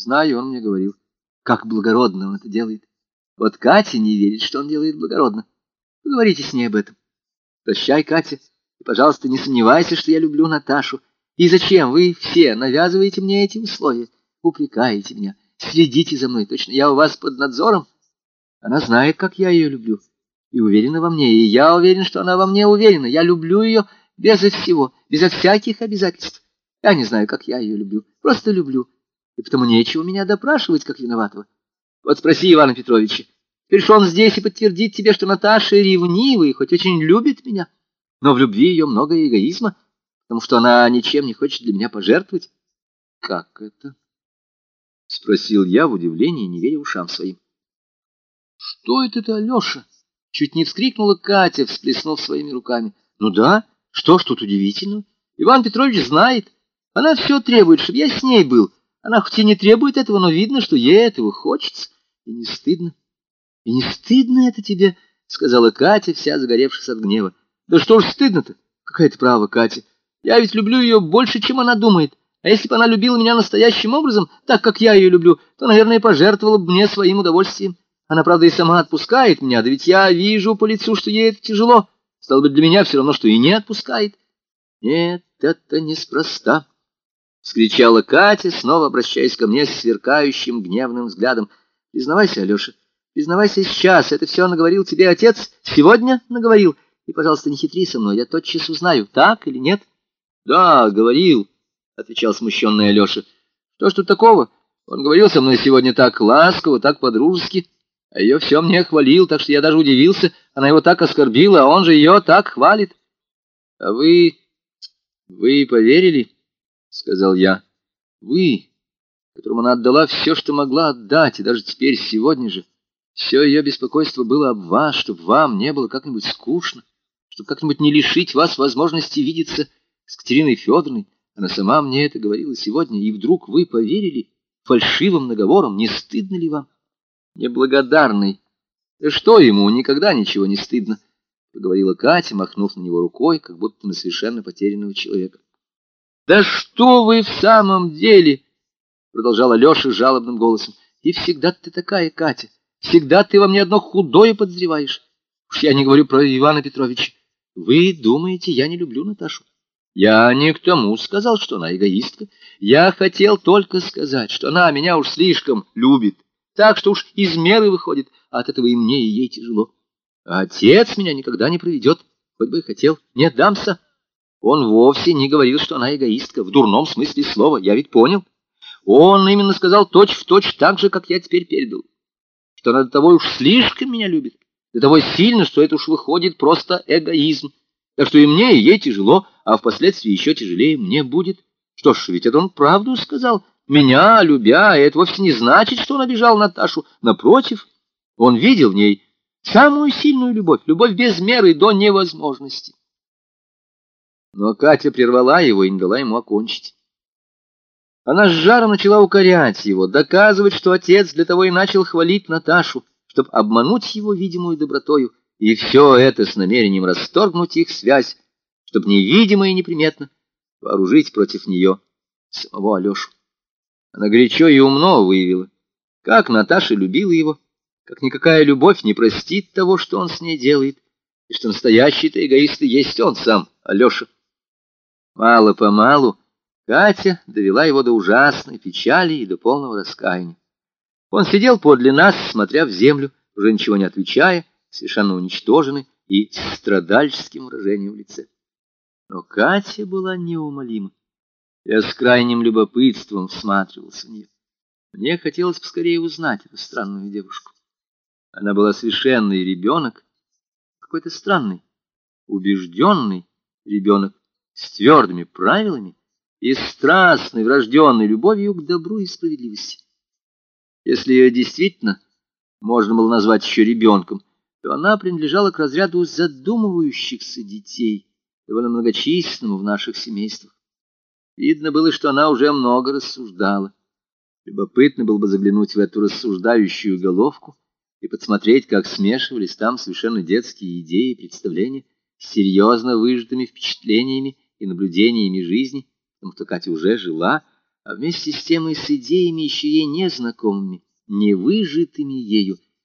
Знаю, он мне говорил, как благородно он это делает. Вот Катя не верит, что он делает благородно. Поговорите с ней об этом. Прощай, Катя, и, пожалуйста, не сомневайся, что я люблю Наташу. И зачем вы все навязываете мне эти условия? Упрекаете меня, следите за мной, точно я у вас под надзором. Она знает, как я ее люблю, и уверена во мне, и я уверен, что она во мне уверена. Я люблю ее безо всего, безо всяких обязательств. Я не знаю, как я ее люблю, просто люблю, и потому нечего меня допрашивать, как виноватого. Вот спроси Ивана Петровича. Теперь он здесь и подтвердит тебе, что Наташа ревнива и хоть очень любит меня, но в любви ее много эгоизма, потому что она ничем не хочет для меня пожертвовать. — Как это? — спросил я в удивлении, не веря ушам своим. — Что это ты, Алеша? — чуть не вскрикнула Катя, всплеснув своими руками. — Ну да, что ж тут удивительного? Иван Петрович знает. Она все требует, чтобы я с ней был. Она хоть и не требует этого, но видно, что ей этого хочется. И не стыдно. И не стыдно это тебе, — сказала Катя, вся загоревшись от гнева. Да что ж стыдно-то? Какая-то право, Катя. Я ведь люблю ее больше, чем она думает. А если бы она любила меня настоящим образом, так как я ее люблю, то, наверное, пожертвовала бы мне своим удовольствием. Она, правда, и сама отпускает меня, да ведь я вижу по лицу, что ей это тяжело. Стало быть, для меня все равно, что и не отпускает. Нет, это неспроста. — вскричала Катя, снова обращаясь ко мне с сверкающим гневным взглядом. — Признавайся, Алеша, признавайся сейчас, это все наговорил тебе отец? Сегодня наговорил? И, пожалуйста, не хитри со мной, я тотчас узнаю, так или нет? — Да, говорил, — отвечал смущенный Алеша. — Что ж тут такого? Он говорил со мной сегодня так ласково, так по-дружески, а ее все мне хвалил, так что я даже удивился. Она его так оскорбила, а он же ее так хвалит. — А вы... вы поверили? —— сказал я. — Вы, которому она отдала все, что могла отдать, и даже теперь, сегодня же, все ее беспокойство было об вас, чтобы вам не было как-нибудь скучно, чтобы как-нибудь не лишить вас возможности видеться с Катериной Федоровной. Она сама мне это говорила сегодня, и вдруг вы поверили фальшивым наговорам. Не стыдно ли вам? Неблагодарный. Да что ему, никогда ничего не стыдно, — поговорила Катя, махнув на него рукой, как будто на совершенно потерянного человека. «Да что вы в самом деле?» — продолжала Леша жалобным голосом. «И всегда ты такая, Катя. Всегда ты во мне одно худое подозреваешь. Уж я не говорю про Ивана Петровича. Вы думаете, я не люблю Наташу? Я не к тому сказал, что она эгоистка. Я хотел только сказать, что она меня уж слишком любит. Так что уж из меры выходит, от этого и мне, и ей тяжело. Отец меня никогда не проведет, хоть бы и хотел. Не дамся. Он вовсе не говорил, что она эгоистка, в дурном смысле слова, я ведь понял. Он именно сказал точь-в-точь точь так же, как я теперь передал, что она до того уж слишком меня любит, до того сильно, что это уж выходит просто эгоизм. Так что и мне, и ей тяжело, а впоследствии еще тяжелее мне будет. Что ж, ведь это он правду сказал. Меня, любя, это вовсе не значит, что он обижал Наташу. Напротив, он видел в ней самую сильную любовь, любовь без меры до невозможности. Но Катя прервала его и не дала ему окончить. Она с жаром начала укорять его, доказывать, что отец для того и начал хвалить Наташу, чтобы обмануть его видимую добротою, и все это с намерением расторгнуть их связь, чтобы невидимо и неприметно вооружить против нее самого Алешу. Она горячо и умно выявила, как Наташа любила его, как никакая любовь не простит того, что он с ней делает, и что настоящий-то эгоист и есть он сам, Алеша. Мало-помалу Катя довела его до ужасной печали и до полного раскаяния. Он сидел подле нас, смотря в землю, уже ничего не отвечая, совершенно уничтоженный и с страдальческим выражением в лице. Но Катя была неумолима. Я с крайним любопытством всматривался в нее. Мне хотелось поскорее узнать эту странную девушку. Она была совершенный ребенок, какой-то странный, убежденный ребенок, с твердыми правилами и страстной врожденной любовью к добру и справедливости. Если ее действительно можно было назвать еще ребенком, то она принадлежала к разряду задумывающихся детей, довольно многочисленному в наших семействах. Видно было, что она уже много рассуждала. Любопытно было бы заглянуть в эту рассуждающую головку и подсмотреть, как смешивались там совершенно детские идеи и представления с серьезно выжатыми впечатлениями и наблюдениями жизни, потому что Катя уже жила, а вместе с тем и с идеями еще ей незнакомыми, невыжитыми ею,